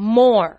more.